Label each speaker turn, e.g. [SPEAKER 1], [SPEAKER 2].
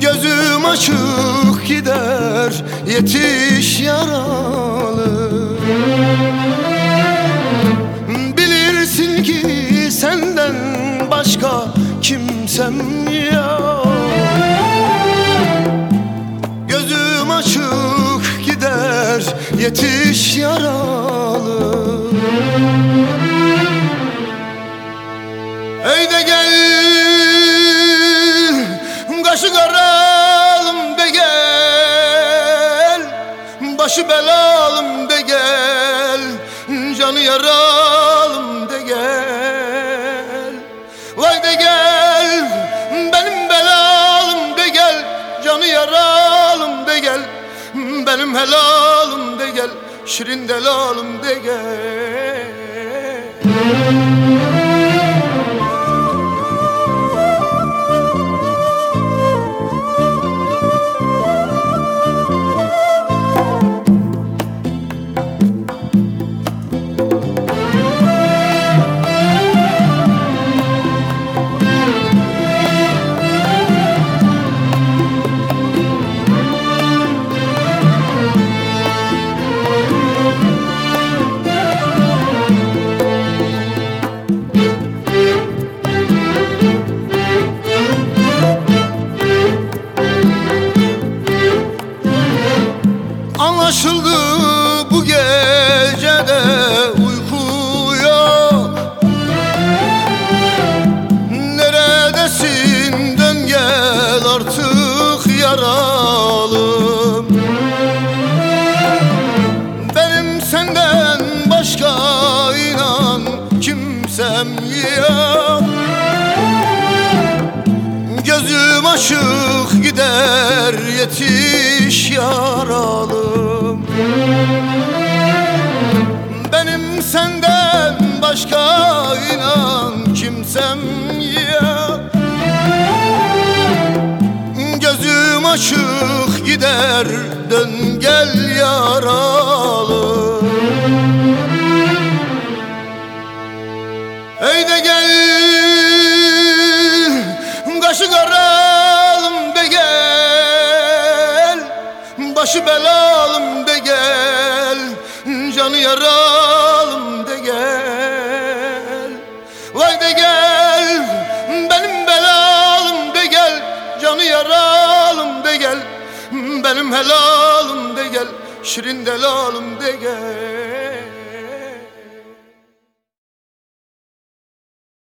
[SPEAKER 1] Gözüm açık gider yetiş yaralı. Bilirsin ki senden başka kimsem yok. Gözüm açık gider yetiş yaralı De gel. Kaşı karalım de gel. Başı belalım de gel. Canı yaralım de gel. Vay de gel Benim belalım de gel. Canı yaralım de gel. Benim helalım de gel. Şirin delalım de gel Anlaşıldı bu gecede uyku yok. Neredesin? Dön gel artık yaralım. Benim senden başka inan kimsem yok. Gözüm açık gider yetiş yaralım kimsem yok Gözüm açık gider dön gel yaralım Ey de gel Kaşı karalım de gel. Başı belalım de gel Canı yaralım de gel Benim helalım de gel Şirin delalım de gel